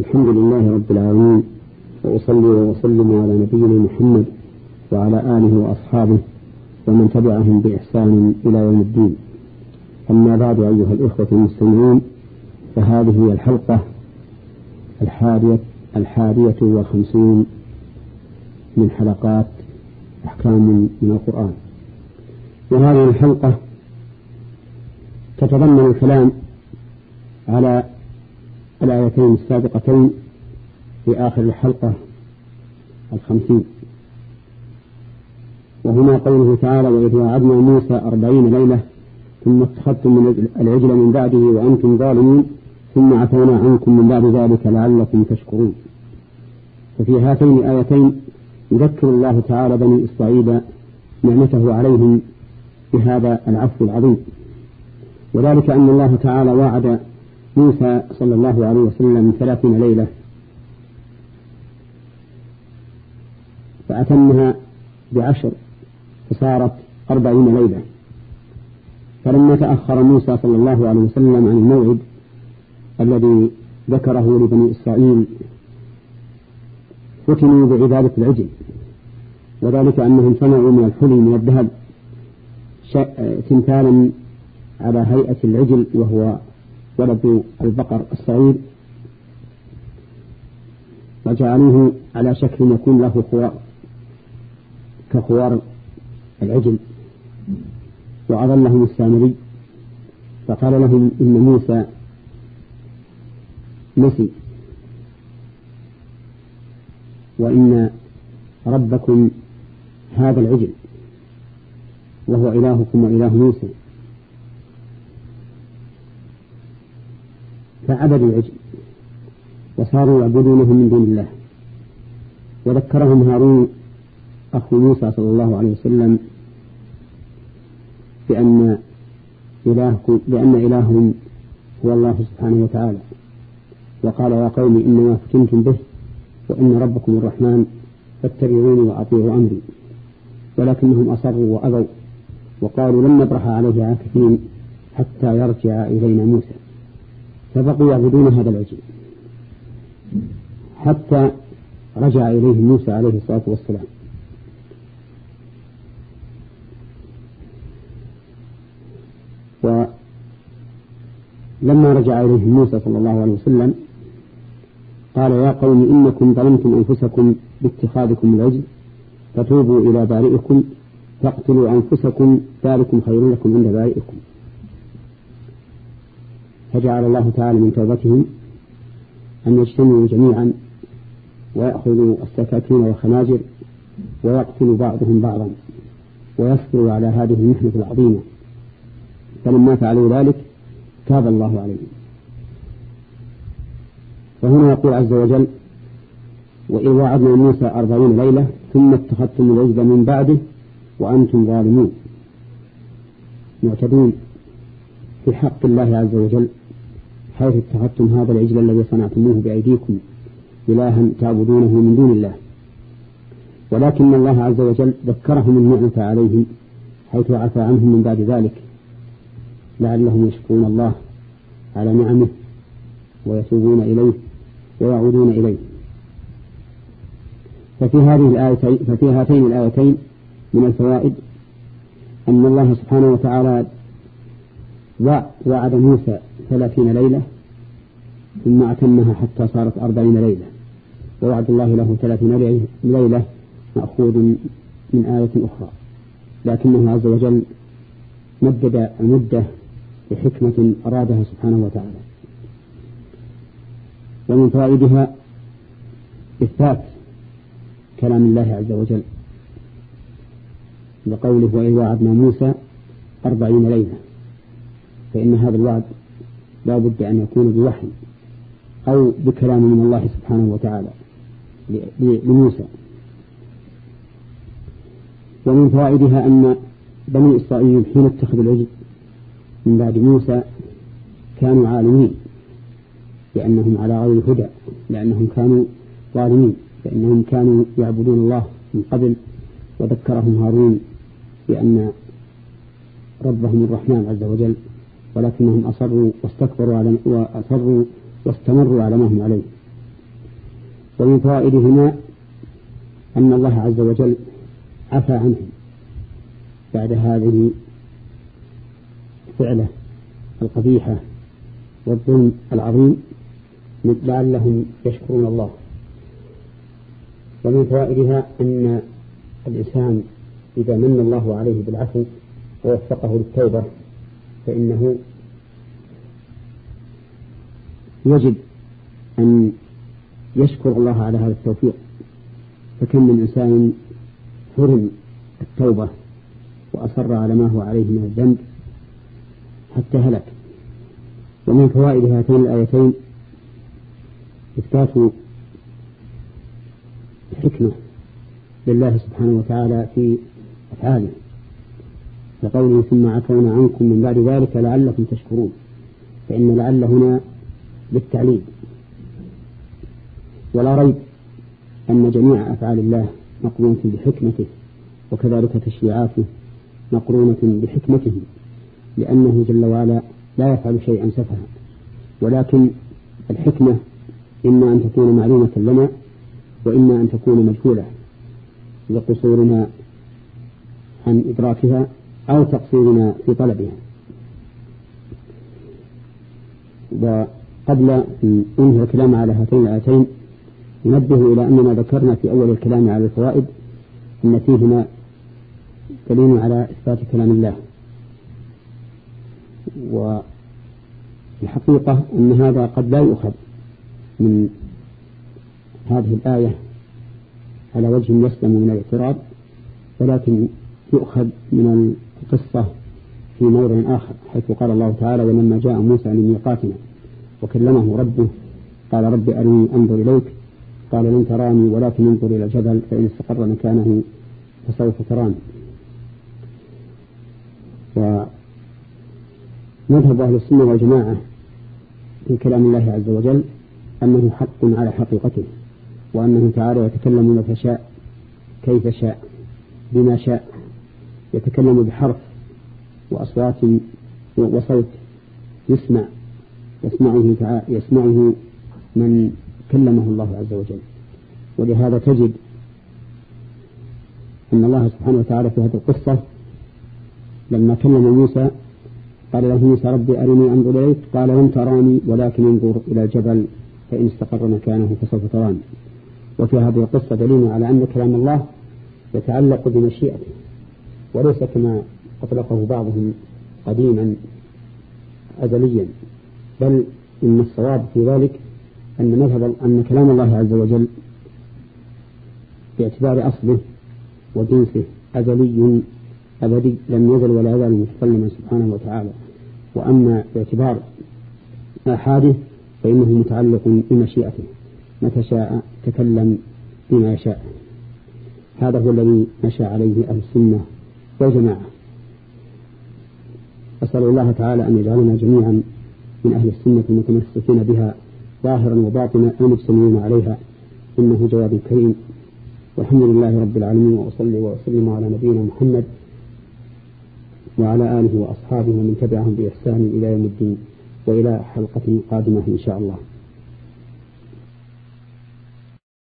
الحمد لله رب العالمين وأصلي وأسلم على نبينا محمد وعلى آله وأصحابه ومن تبعهم بإحسان إلى يوم الدين. أما بعد أيها الإخوة المستمعون فهذه هي الحلقة الحادية الحادية والخمسون من حلقات أحكام من القرآن. وهذه الحلقة تتضمن الكلام على الآيتين السابقتين في آخر الحلقة الخمسين. وهما قوله تعالى وإذ وعدنا موسى أربعين ليلة ثم اتخذتم من العجل من بعده وأنتم ظالمون ثم عفونا عنكم من بعد ذلك لعلكم تشكرون. ففي هاتين الآيتين يذكر الله تعالى بني إسرائيل نعمته عليهم بهذا العفو العظيم. وذلك أن الله تعالى وعد موسى صلى الله عليه وسلم ثلاثين ليلة فأتمها بعشر فصارت أربعين ليلة. فلما تأخر موسى صلى الله عليه وسلم عن الموعد الذي ذكره لبني إسرائيل فتنوا بعبادة العجل. وذلك أنهم صنعوا من الحلي من الذهب تمثالا على هيئة العجل وهو ولد البقر الصغير. وجعلوه على شكل يكون له خوار كخوار العجل. وأضلهم السامري فقال لهم إن موسى نسي. وإن ربكم هذا العجل وهو إلهكم وإله موسى. فعبدوا العجل وصاروا يعبدونه من دون الله. وذكرهم هارون أخو موسى صلى الله عليه وسلم بأن إلهكم بأن إلههم هو الله سبحانه وتعالى. وقال يا قوم إنما فتنتم به وإن ربكم الرحمن فاتبعوني وأطيعوا أمري. ولكنهم أصروا وأبوا وقالوا لن نبرح عليه عاكفين حتى يرجع إلينا موسى. فبقوا يعبدون هذا العجل. حتى رجع إليه موسى عليه الصلاة والسلام. ولما رجع إليه موسى صلى الله عليه وسلم قال يا قوم إنكم ظلمتم أنفسكم باتخاذكم العجل فتوبوا إلى بارئكم فاقتلوا أنفسكم ذلكم خير لكم عند بارئكم. فجعل الله تعالى من توبتهم أن يجتمعوا جميعا ويأخذوا السكاكين والخناجر ويقتل بعضهم بعضا ويصبروا على هذه المحنة العظيمة. فلما فعلوا ذلك تاب الله عليهم. فهنا يقول عز وجل وإذ وعدنا موسى أربعين ليلة ثم اتخذتم العجل من بعده وأنتم ظالمون. معتدون في حق الله عز وجل حيث اتخذتم هذا العجل الذي صنعتموه بأيديكم إلها تعبدونه من دون الله. ولكن الله عز وجل ذكرهم النعمة عليهم حيث عفى عنهم من بعد ذلك. لعلهم يشكرون الله على نعمه ويتوبون إليه ويعودون إليه. ففي هذه الآيتين ففي هاتين الآيتين من الفوائد أن الله سبحانه وتعالى وعد موسى ثلاثين ليلة ثم أتمها حتى صارت أربعين ليلة. ووعد الله له ثلاثين ليلة مأخوذ من آية أخرى. لكنه عز وجل مدد المدة بحكمة أرادها سبحانه وتعالى. ومن فوائدها إثبات كلام الله عز وجل لقوله وإذ وعدنا موسى أربعين ليلة. فإن هذا الوعد لا بد أن يكون بوحي أو بكلام من الله سبحانه وتعالى لموسى. ومن فوائدها أن بني إسرائيل حين اتخذوا العجل من بعد موسى كانوا عالمين لأنهم على غير هدى لأنهم كانوا ظالمين فإنهم كانوا يعبدون الله من قبل وذكرهم هارون بأن ربهم الرحمن عز وجل ولكنهم أصروا واستكبروا على وأصروا واستمروا على ما هم عليه. ومن فوائدهما أن الله عز وجل عفى عنهم بعد هذه الفعلة القبيحة والظلم العظيم لعلهم يشكرون الله. ومن فوائدها أن الإنسان إذا من الله عليه بالعفو ووفقه للتوبة فإنه يجب أن يشكر الله على هذا التوفيق. فكم من إنسان حرم التوبة وأصر على ما هو عليه من الذنب حتى هلك. ومن فوائد هاتين الآيتين إثبات الحكمة لله سبحانه وتعالى في أفعاله. لقوله ثم عفونا عنكم من بعد ذلك لعلكم تشكرون فإن لعل هنا بالتعليل. ولا ريب أن جميع أفعال الله مقرونة بحكمته وكذلك تشريعاته مقرونة بحكمته لأنه جل وعلا لا يفعل شيئا سفها. ولكن الحكمة إما أن تكون معلومة لنا وإما أن تكون مجهولة لقصورنا عن إدراكها أو تقصيرنا في طلبها. وقبل أن أنهي الكلام على هاتين الآيتين ننبه إلى أننا ذكرنا في أول الكلام على الفوائد أن فيهما دليل على إثبات كلام الله. والحقيقة أن هذا قد لا يؤخذ من هذه الآية على وجه يسلم من الاعتراض ولكن يؤخذ من القصة في موضع آخر حيث قال الله تعالى ولما جاء موسى لميقاتنا وكلمه ربه قال رب أرني أنظر إليك قال لن تراني ولكن انظر إلى الجبل فإن استقر مكانه فسوف تراني. ومذهب أهل السنة والجماعة في كلام الله عز وجل أنه حق على حقيقته وأنه تعالى يتكلم متى شاء كيف شاء؟ بما شاء؟ يتكلم بحرف وأصوات وصوت يسمع يسمعه يسمعه من كلمه الله عز وجل. ولهذا تجد أن الله سبحانه وتعالى في هذه القصة لما كلم موسى قال له موسى ربي أرني أنظر إليك قال لن تراني ولكن انظر إلى الجبل فإن استقر مكانه فسوف تراني. وفي هذه القصة دليل على أن كلام الله يتعلق بمشيئته. وليس كما أطلقه بعضهم قديما أزليا. بل إن الصواب في ذلك أن مذهب أن كلام الله عز وجل باعتبار أصله وجنسه أزلي أبدي لم يزل ولا يزال متكلما سبحانه وتعالى. وأما باعتبار آحاده فإنه متعلق بمشيئته متى شاء تكلم بما يشاء. هذا هو الذي مشى عليه أهل السنة والجماعة. أسأل الله تعالى أن يجعلنا جميعا من أهل السنة المتمسكين بها ظاهرا وباطنا المجتمعين عليها. إنه جواب كريم. والحمد لله رب العالمين وأصلي وأسلم على نبينا محمد وعلى آله وأصحابه ومن تبعهم بإحسان إلى يوم الدين. وإلى حلقة قادمة إن شاء الله.